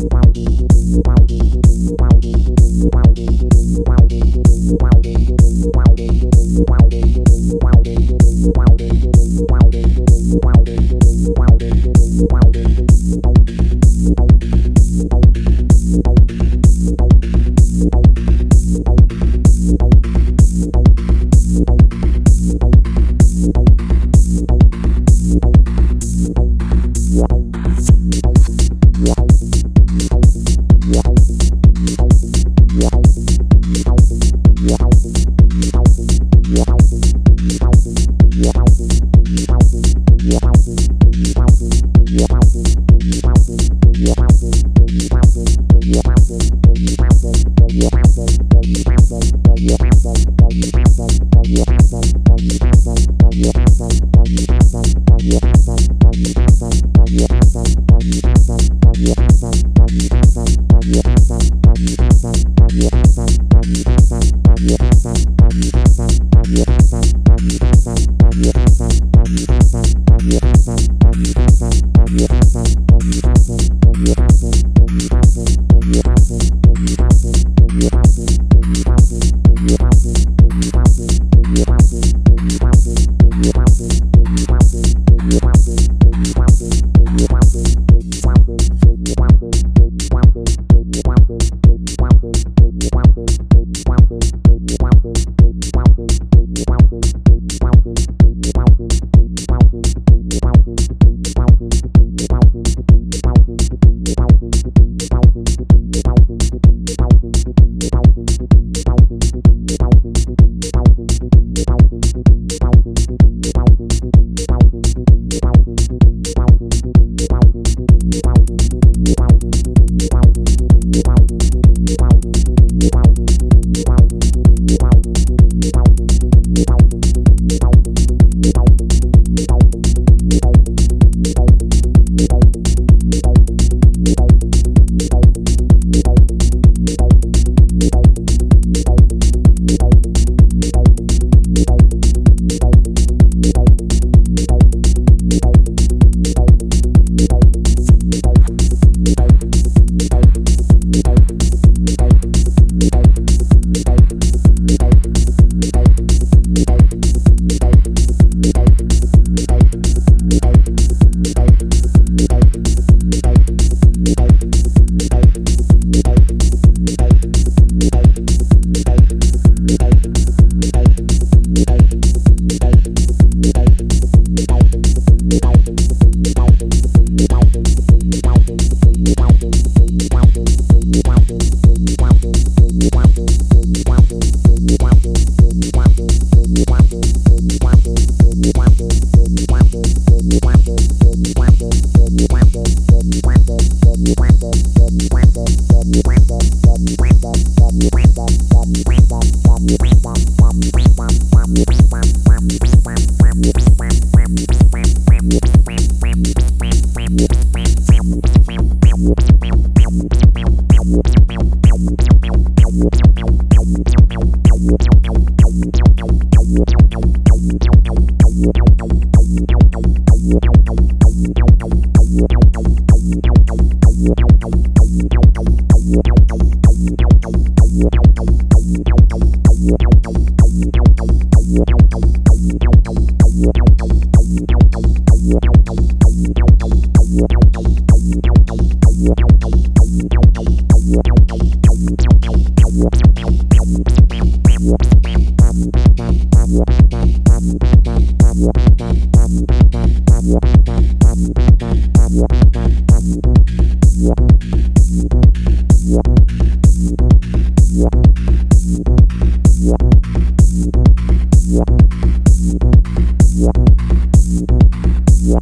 Wow. Yeah. Yeah.